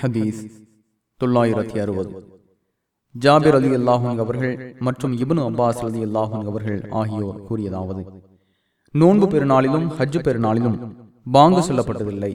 ஹதீஸ் தொள்ளாயிரத்தி அறுபது. ஜாபிர் அலி அல்லாஹூங் அவர்கள் மற்றும் இபனு அப்பாஸ் அலி அல்லாஹூங் அவர்கள் ஆகியோர் கூறியதாவது நோன்பு பெருநாளிலும் ஹஜ்ஜு பெருநாளிலும் பாங்கு சொல்லப்பட்டதில்லை.